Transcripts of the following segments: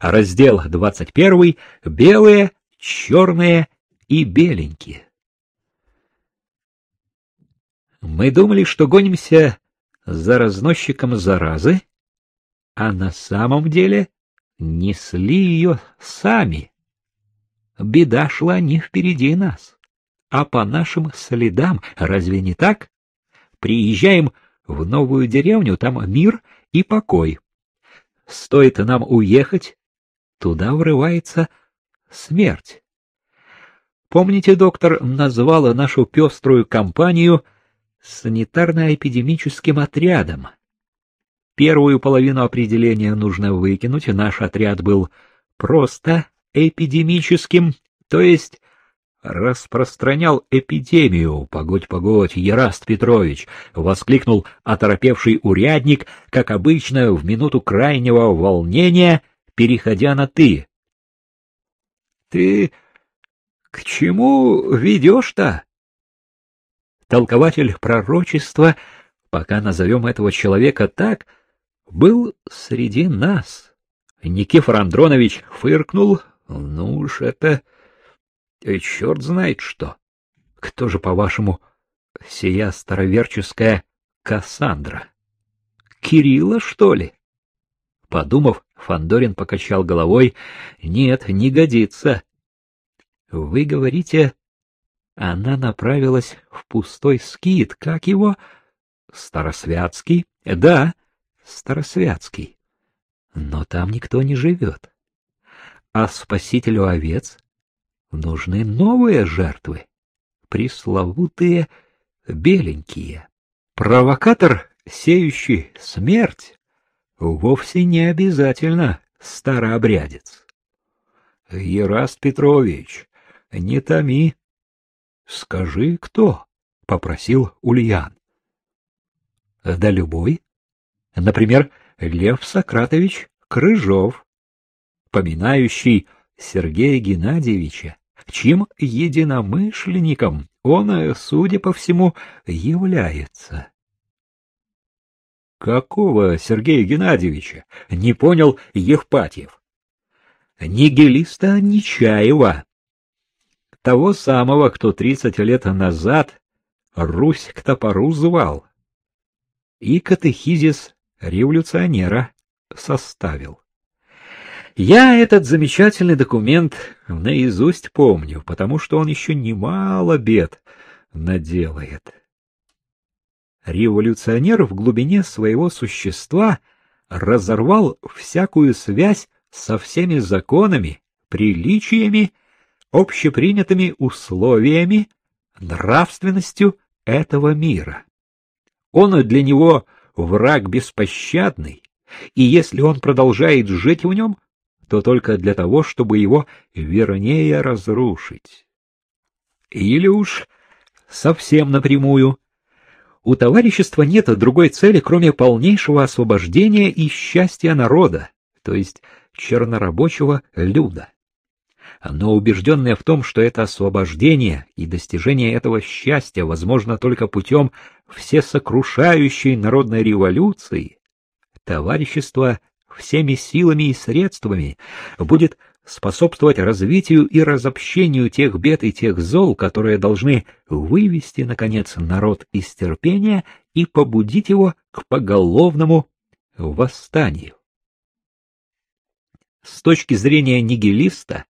Раздел двадцать первый. Белые, черные и беленькие. Мы думали, что гонимся за разносчиком заразы, а на самом деле несли ее сами. Беда шла не впереди нас, а по нашим следам, разве не так? Приезжаем в новую деревню, там мир и покой. Стоит нам уехать, туда врывается смерть. Помните, доктор назвала нашу пеструю компанию санитарно-эпидемическим отрядом? Первую половину определения нужно выкинуть, наш отряд был просто эпидемическим, то есть распространял эпидемию. Погодь, погодь, Ераст Петрович, воскликнул оторопевший урядник, как обычно в минуту крайнего волнения, переходя на ты. Ты к чему ведешь-то? Толкователь пророчества, пока назовем этого человека так, был среди нас. Никифор Андронович фыркнул. Ну уж это... Черт знает что. Кто же, по-вашему, сия староверческая Кассандра? Кирилла, что ли? Подумав, Фандорин покачал головой. Нет, не годится. Вы говорите, она направилась в пустой скит, как его? Старосвятский? Да, Старосвятский. Но там никто не живет. А спасителю овец нужны новые жертвы, пресловутые беленькие. Провокатор, сеющий смерть, вовсе не обязательно старообрядец. Ераст Петрович, не томи. Скажи, кто? — попросил Ульян. Да любой. Например, Лев Сократович Крыжов, поминающий Сергея Геннадьевича, чьим единомышленником он, судя по всему, является. Какого Сергея Геннадьевича? Не понял Евпатьев. Нигилиста Нечаева. Того самого, кто тридцать лет назад Русь к топору звал. И катехизис революционера составил. Я этот замечательный документ наизусть помню, потому что он еще немало бед наделает. Революционер в глубине своего существа разорвал всякую связь со всеми законами, приличиями, общепринятыми условиями, нравственностью этого мира. Он для него враг беспощадный, и если он продолжает жить в нем, то только для того, чтобы его вернее разрушить. Или уж совсем напрямую. У товарищества нет другой цели, кроме полнейшего освобождения и счастья народа, то есть чернорабочего люда. Но убежденное в том, что это освобождение и достижение этого счастья возможно только путем всесокрушающей народной революции, товарищество всеми силами и средствами будет способствовать развитию и разобщению тех бед и тех зол, которые должны вывести, наконец, народ из терпения и побудить его к поголовному восстанию. С точки зрения нигилиста,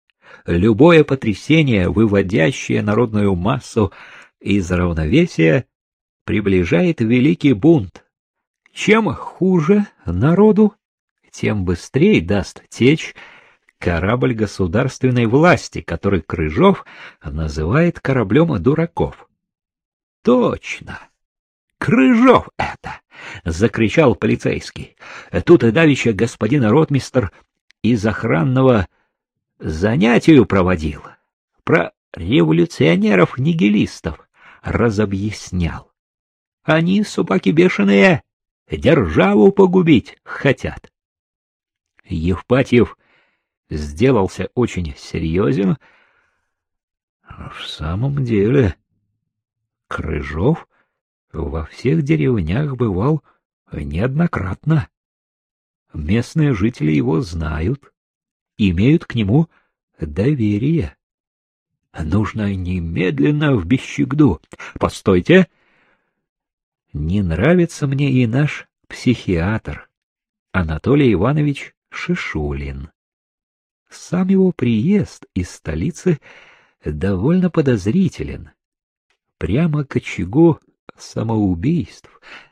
любое потрясение, выводящее народную массу из равновесия, приближает великий бунт. Чем хуже народу, тем быстрее даст течь корабль государственной власти, который Крыжов называет кораблем дураков. Точно. Крыжов это! — закричал полицейский. Тут и давеча господин ротмистр из охранного занятию проводил. Про революционеров-нигилистов разобъяснял. Они, собаки бешеные, державу погубить хотят. Евпатьев сделался очень серьезен. В самом деле, Крыжов во всех деревнях бывал неоднократно. Местные жители его знают. имеют к нему доверие. Нужно немедленно в Бещегду. Постойте. Не нравится мне и наш психиатр Анатолий Иванович Шишулин. Сам его приезд из столицы довольно подозрителен. Прямо к очагу самоубийств,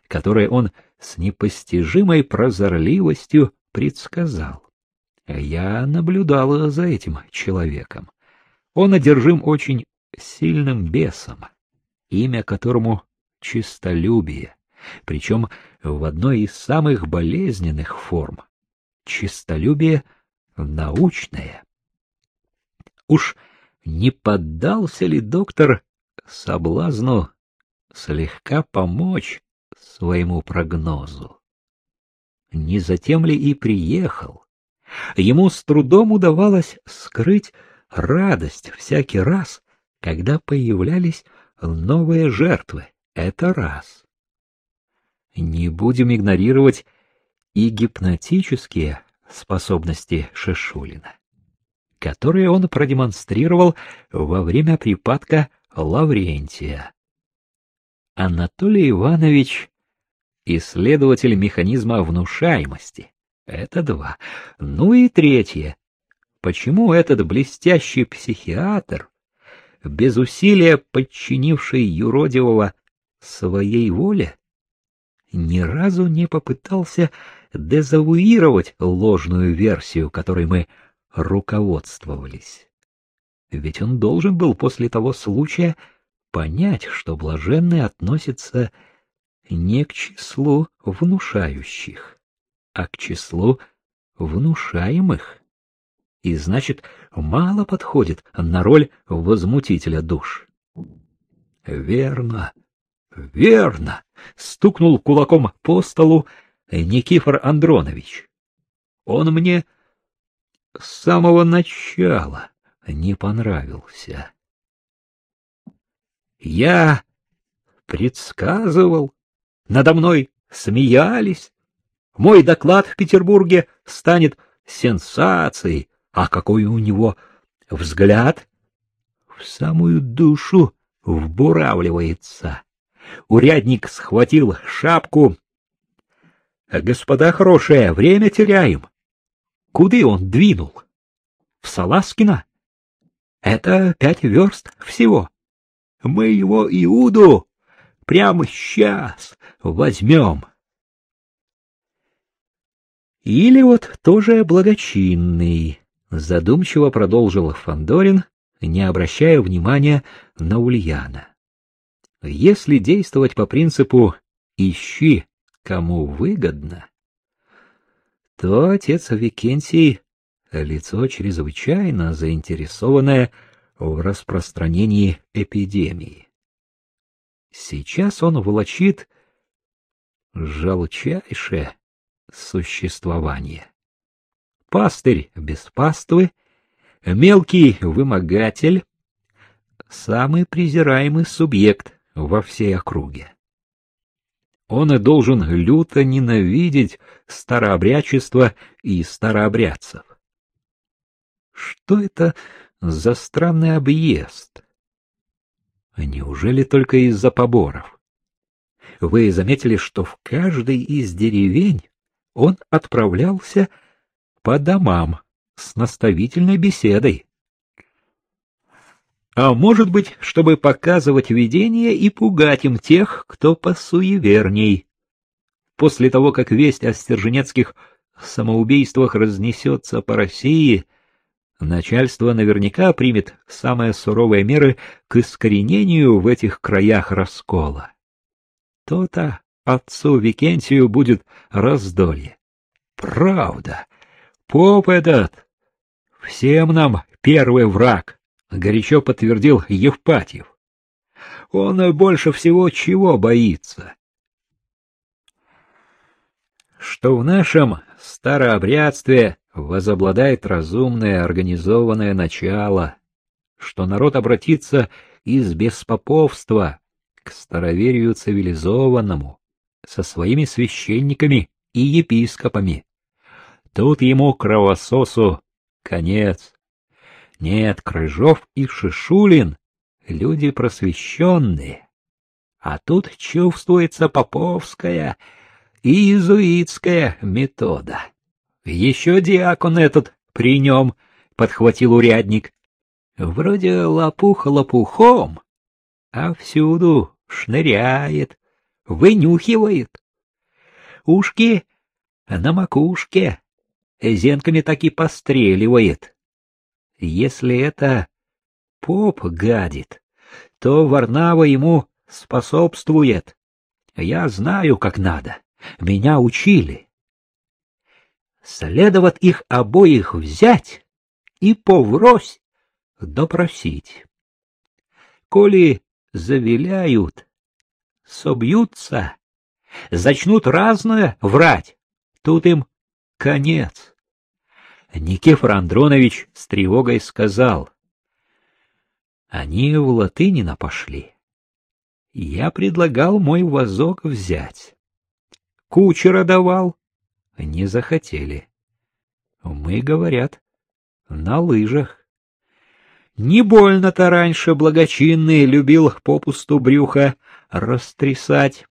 которые он с непостижимой прозорливостью предсказал. Я наблюдала за этим человеком. Он одержим очень сильным бесом, имя которому — чистолюбие, причем в одной из самых болезненных форм — чистолюбие научное. Уж не поддался ли доктор соблазну слегка помочь своему прогнозу? Не затем ли и приехал? Ему с трудом удавалось скрыть радость всякий раз, когда появлялись новые жертвы. Это раз. Не будем игнорировать и гипнотические способности Шишулина, которые он продемонстрировал во время припадка Лаврентия. Анатолий Иванович — исследователь механизма внушаемости. Это два. Ну и третье. Почему этот блестящий психиатр, без усилия подчинивший юродивого своей воле, ни разу не попытался дезавуировать ложную версию, которой мы руководствовались? Ведь он должен был после того случая понять, что блаженный относится не к числу внушающих, а к числу внушаемых и, значит, мало подходит на роль возмутителя душ. Верно, верно, стукнул кулаком по столу Никифор Андронович. Он мне с самого начала не понравился. Я предсказывал, надо мной смеялись. Мой доклад в Петербурге станет сенсацией, а какой у него взгляд в самую душу вбуравливается. Урядник схватил шапку. Господа хорошие, время теряем. Куды он двинул? В Саласкино? Это пять верст всего. Мы его Иуду прямо сейчас возьмем. Или вот тоже благочинный, Задумчиво продолжил Фандорин, не обращая внимания на Ульяна. Если действовать по принципу «ищи, кому выгодно», то отец Викентий — лицо чрезвычайно заинтересованное в распространении эпидемии. Сейчас он волочит жалчайшее существование пастырь без паствы, мелкий вымогатель, самый презираемый субъект во всей округе. Он и должен люто ненавидеть старообрядчество и старообрядцев. Что это за странный объезд? Неужели только из-за поборов? Вы заметили, что в каждой из деревень он отправлялся по домам с наставительной беседой. А может быть, чтобы показывать видение и пугать им тех, кто посуеверней. После того, как весть о стерженецких самоубийствах разнесется по России, начальство наверняка примет самые суровые меры к искоренению в этих краях раскола. То-то отцу Викентию будет раздолье. Правда, Поп этот всем нам первый враг, горячо подтвердил Евпатьев. Он больше всего чего боится? Что в нашем старообрядстве возобладает разумное организованное начало, что народ обратится из беспоповства к староверию цивилизованному, со своими священниками и епископами, Тут ему, кровососу, конец. Нет, Крыжов и Шишулин — люди просвещенные. А тут чувствуется поповская и иезуитская метода. Еще диакон этот при нем, — подхватил урядник. Вроде лопух лопухом, а всюду шныряет, вынюхивает. Ушки на макушке, зенками так и постреливает. Если это поп гадит, то Варнава ему способствует. Я знаю, как надо. Меня учили. Следоват их обоих взять и поврось допросить. Коли завиляют, собьются, зачнут разное врать, тут им конец. Никифор Андронович с тревогой сказал. Они в Латынина пошли. Я предлагал мой вазок взять. Кучера давал. Не захотели. Мы, говорят, на лыжах. Не больно-то раньше благочинный любил попусту брюха растрясать.